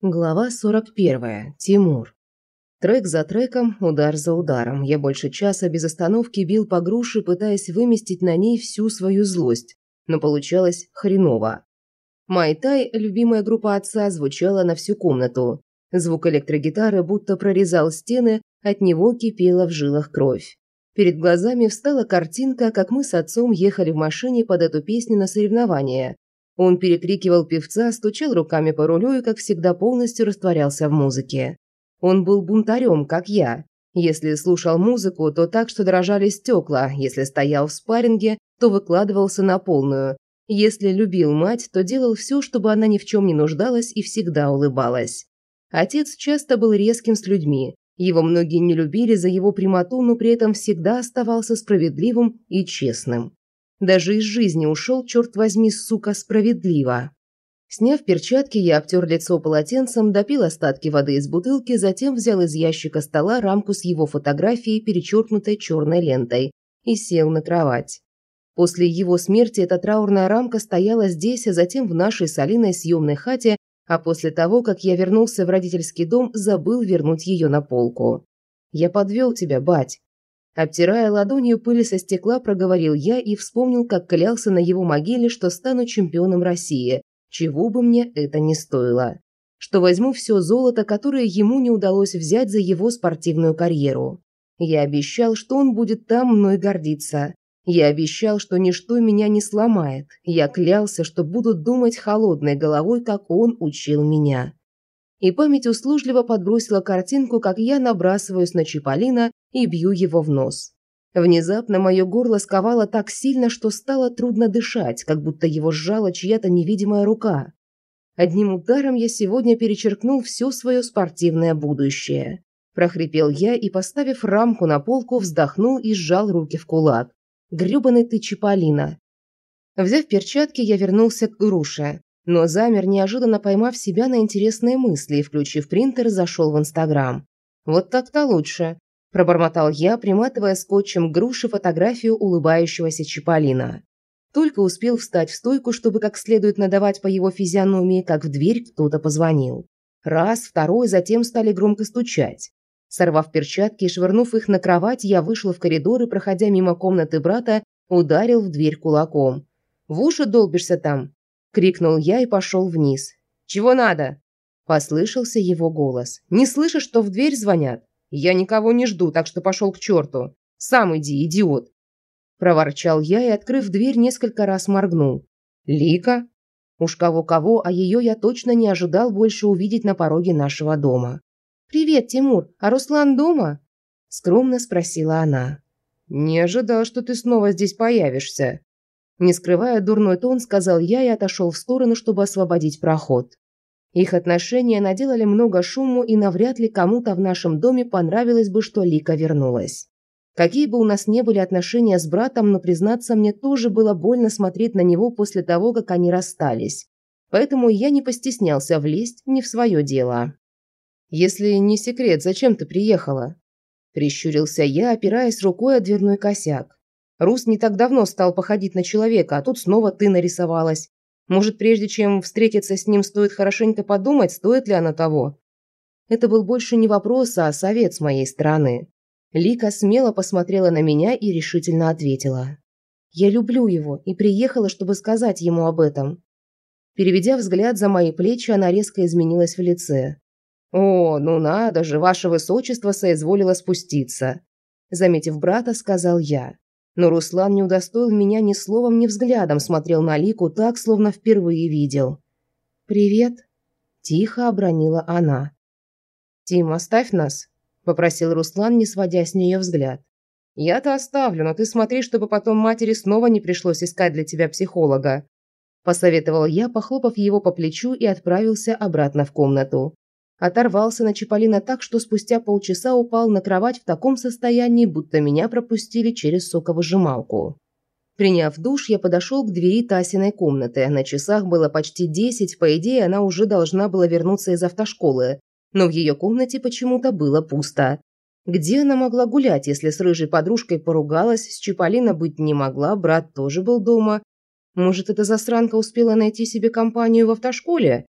Глава 41. Тимур. Трек за треком, удар за ударом. Я больше часа без остановки бил по груше, пытаясь выместить на ней всю свою злость. Но получалось хреново. Майтай, любимая группа отца, звучала на всю комнату. Звук электрогитары будто прорезал стены, от него кипела в жилах кровь. Перед глазами встала картинка, как мы с отцом ехали в машине под эту песню на соревнования. Он перекрикивал певца, стучал руками по рулю и, как всегда, полностью растворялся в музыке. Он был бунтарем, как я. Если слушал музыку, то так, что дрожали стекла. Если стоял в спарринге, то выкладывался на полную. Если любил мать, то делал все, чтобы она ни в чем не нуждалась и всегда улыбалась. Отец часто был резким с людьми. Его многие не любили за его прямоту, но при этом всегда оставался справедливым и честным. Даже из жизни ушел, черт возьми, сука, справедливо. Сняв перчатки, я обтер лицо полотенцем, допил остатки воды из бутылки, затем взял из ящика стола рамку с его фотографией, перечеркнутой черной лентой, и сел на кровать. После его смерти эта траурная рамка стояла здесь, а затем в нашей с съемной хате, а после того, как я вернулся в родительский дом, забыл вернуть ее на полку. «Я подвел тебя, бать», Обтирая ладонью пыли со стекла, проговорил я и вспомнил, как клялся на его могиле, что стану чемпионом России, чего бы мне это ни стоило. Что возьму все золото, которое ему не удалось взять за его спортивную карьеру. Я обещал, что он будет там мной гордиться. Я обещал, что ничто меня не сломает. Я клялся, что буду думать холодной головой, как он учил меня и память услужливо подбросила картинку, как я набрасываюсь на Чиполлино и бью его в нос. Внезапно мое горло сковало так сильно, что стало трудно дышать, как будто его сжала чья-то невидимая рука. Одним ударом я сегодня перечеркнул все свое спортивное будущее. Прохрипел я и, поставив рамку на полку, вздохнул и сжал руки в кулак. Грёбаный ты Чиполлино. Взяв перчатки, я вернулся к груше но замер, неожиданно поймав себя на интересные мысли и, включив принтер, зашел в Инстаграм. «Вот так-то лучше», – пробормотал я, приматывая скотчем груши фотографию улыбающегося Чиполлина. Только успел встать в стойку, чтобы как следует надавать по его физиономии, как в дверь кто-то позвонил. Раз, второй, затем стали громко стучать. Сорвав перчатки и швырнув их на кровать, я вышел в коридор и, проходя мимо комнаты брата, ударил в дверь кулаком. «В уши долбишься там?» – крикнул я и пошел вниз. «Чего надо?» – послышался его голос. «Не слышишь, что в дверь звонят? Я никого не жду, так что пошел к черту. Сам иди, идиот!» Проворчал я и, открыв дверь, несколько раз моргнул. «Лика?» Уж кого-кого, а ее я точно не ожидал больше увидеть на пороге нашего дома. «Привет, Тимур, а Руслан дома?» Скромно спросила она. «Не ожидал, что ты снова здесь появишься», не скрывая дурной тон, сказал я и отошел в сторону, чтобы освободить проход. Их отношения наделали много шуму, и навряд ли кому-то в нашем доме понравилось бы, что Лика вернулась. Какие бы у нас не были отношения с братом, но, признаться, мне тоже было больно смотреть на него после того, как они расстались. Поэтому я не постеснялся влезть не в свое дело. «Если не секрет, зачем ты приехала?» Прищурился я, опираясь рукой о дверной косяк. Рус не так давно стал походить на человека, а тут снова ты нарисовалась. Может, прежде чем встретиться с ним, стоит хорошенько подумать, стоит ли она того? Это был больше не вопрос, а совет с моей стороны. Лика смело посмотрела на меня и решительно ответила. «Я люблю его и приехала, чтобы сказать ему об этом». Переведя взгляд за мои плечи, она резко изменилась в лице. «О, ну надо же, ваше высочество соизволило спуститься», заметив брата, сказал я. Но Руслан не удостоил меня ни словом, ни взглядом, смотрел на Лику так, словно впервые видел. «Привет», – тихо обронила она. «Тим, оставь нас», – попросил Руслан, не сводя с нее взгляд. «Я-то оставлю, но ты смотри, чтобы потом матери снова не пришлось искать для тебя психолога», – посоветовал я, похлопав его по плечу и отправился обратно в комнату. Оторвался на Чиполлино так, что спустя полчаса упал на кровать в таком состоянии, будто меня пропустили через соковыжималку. Приняв душ, я подошел к двери Тасиной комнаты. На часах было почти десять, по идее, она уже должна была вернуться из автошколы. Но в ее комнате почему-то было пусто. Где она могла гулять, если с рыжей подружкой поругалась, с Чиполлино быть не могла, брат тоже был дома? Может, эта засранка успела найти себе компанию в автошколе?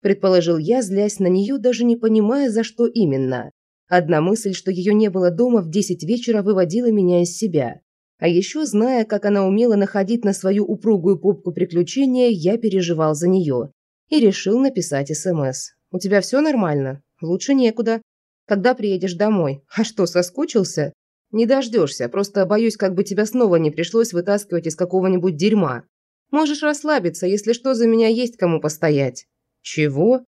Предположил я, злясь на нее, даже не понимая, за что именно. Одна мысль, что ее не было дома в 10 вечера, выводила меня из себя. А еще, зная, как она умела находить на свою упругую попку приключения, я переживал за нее. И решил написать СМС. «У тебя все нормально? Лучше некуда. Когда приедешь домой? А что, соскучился?» «Не дождешься, просто боюсь, как бы тебя снова не пришлось вытаскивать из какого-нибудь дерьма. Можешь расслабиться, если что, за меня есть кому постоять». «Чего?»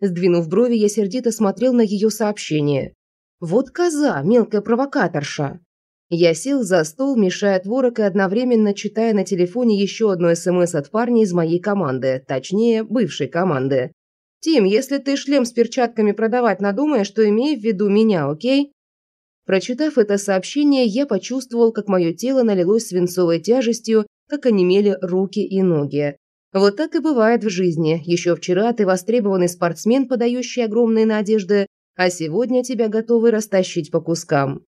Сдвинув брови, я сердито смотрел на ее сообщение. «Вот коза, мелкая провокаторша!» Я сел за стол, мешая творог и одновременно читая на телефоне еще одно СМС от парня из моей команды, точнее, бывшей команды. «Тим, если ты шлем с перчатками продавать надумаешь, то имей в виду меня, окей?» Прочитав это сообщение, я почувствовал, как мое тело налилось свинцовой тяжестью, как онемели руки и ноги. Вот так и бывает в жизни. Еще вчера ты востребованный спортсмен, подающий огромные надежды, а сегодня тебя готовы растащить по кускам.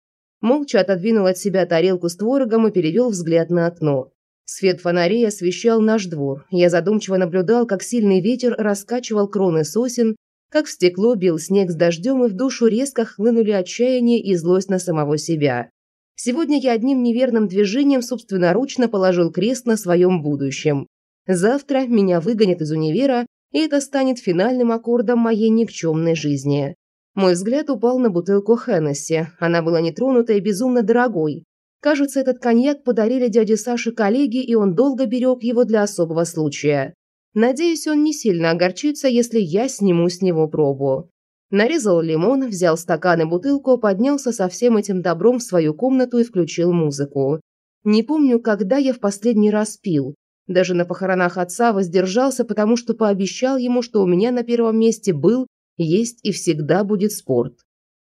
Молча отодвинул от себя тарелку с творогом и перевел взгляд на окно. Свет фонарей освещал наш двор. Я задумчиво наблюдал, как сильный ветер раскачивал кроны сосен, как в стекло бил снег с дождем, и в душу резко хлынули отчаяние и злость на самого себя. Сегодня я одним неверным движением собственноручно положил крест на своем будущем. Завтра меня выгонят из универа, и это станет финальным аккордом моей никчемной жизни. Мой взгляд упал на бутылку Хеннесси. Она была нетронута и безумно дорогой. Кажется, этот коньяк подарили дяде Саше коллеги, и он долго берег его для особого случая. Надеюсь, он не сильно огорчится, если я сниму с него пробу. Нарезал лимон, взял стакан и бутылку, поднялся со всем этим добром в свою комнату и включил музыку. Не помню, когда я в последний раз пил. Даже на похоронах отца воздержался, потому что пообещал ему, что у меня на первом месте был есть и всегда будет спорт.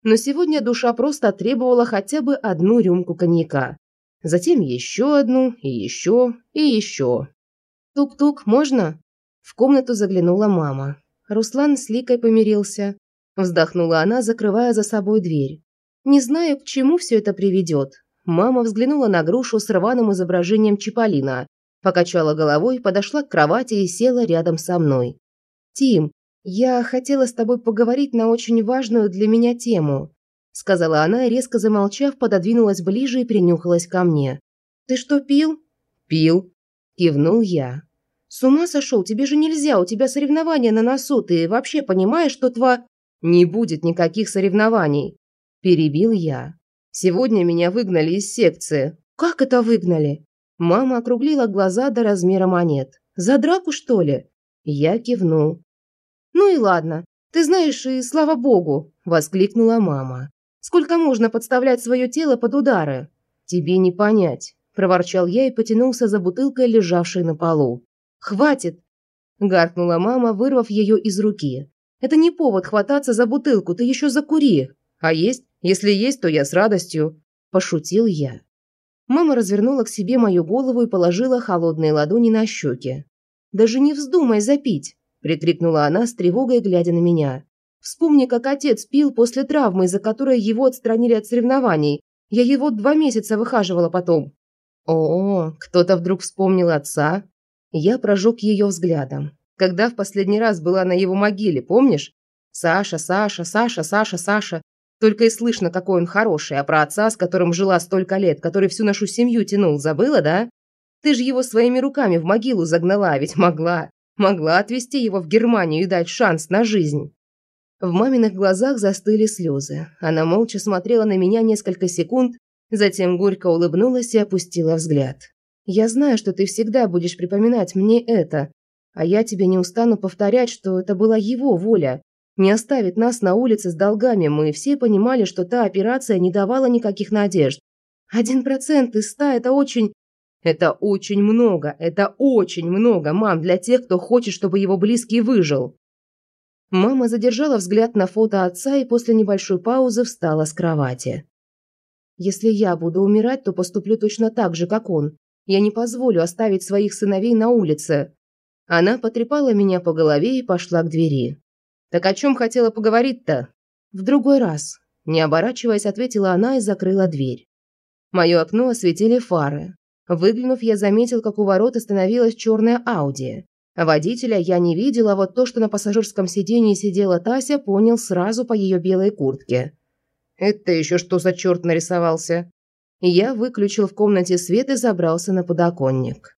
Но сегодня душа просто требовала хотя бы одну рюмку коньяка. Затем еще одну, и еще, и еще. «Тук-тук, можно?» В комнату заглянула мама. Руслан с Ликой помирился. Вздохнула она, закрывая за собой дверь. «Не знаю, к чему все это приведет». Мама взглянула на грушу с рваным изображением Чиполлина, покачала головой, подошла к кровати и села рядом со мной. «Тим, «Я хотела с тобой поговорить на очень важную для меня тему», сказала она резко замолчав, пододвинулась ближе и принюхалась ко мне. «Ты что, пил?» «Пил», кивнул я. «С ума сошел? Тебе же нельзя, у тебя соревнования на носу, ты вообще понимаешь, что тва...» «Не будет никаких соревнований», перебил я. «Сегодня меня выгнали из секции». «Как это выгнали?» Мама округлила глаза до размера монет. «За драку, что ли?» Я кивнул. «Ну и ладно. Ты знаешь, и слава богу!» – воскликнула мама. «Сколько можно подставлять свое тело под удары?» «Тебе не понять», – проворчал я и потянулся за бутылкой, лежавшей на полу. «Хватит!» – гаркнула мама, вырвав ее из руки. «Это не повод хвататься за бутылку, ты еще закури!» «А есть? Если есть, то я с радостью!» – пошутил я. Мама развернула к себе мою голову и положила холодные ладони на щеки. «Даже не вздумай запить!» прикрикнула она с тревогой, глядя на меня. Вспомни, как отец пил после травмы, из-за которой его отстранили от соревнований. Я его два месяца выхаживала потом. О, кто-то вдруг вспомнил отца. Я прожег ее взглядом. Когда в последний раз была на его могиле, помнишь? Саша, Саша, Саша, Саша, Саша. Только и слышно, какой он хороший, а про отца, с которым жила столько лет, который всю нашу семью тянул, забыла, да? Ты же его своими руками в могилу загнала, ведь могла. Могла отвезти его в Германию и дать шанс на жизнь. В маминых глазах застыли слезы. Она молча смотрела на меня несколько секунд, затем горько улыбнулась и опустила взгляд. «Я знаю, что ты всегда будешь припоминать мне это, а я тебе не устану повторять, что это была его воля. Не оставить нас на улице с долгами, мы все понимали, что та операция не давала никаких надежд. Один процент из ста – это очень... Это очень много, это очень много, мам, для тех, кто хочет, чтобы его близкий выжил. Мама задержала взгляд на фото отца и после небольшой паузы встала с кровати. Если я буду умирать, то поступлю точно так же, как он. Я не позволю оставить своих сыновей на улице. Она потрепала меня по голове и пошла к двери. Так о чем хотела поговорить-то? В другой раз. Не оборачиваясь, ответила она и закрыла дверь. Мое окно осветили фары. Выглянув, я заметил, как у ворот остановилась черная Ауди. Водителя я не видела, а вот то, что на пассажирском сиденье сидела Тася, понял сразу по ее белой куртке. «Это еще что за черт нарисовался?» Я выключил в комнате свет и забрался на подоконник.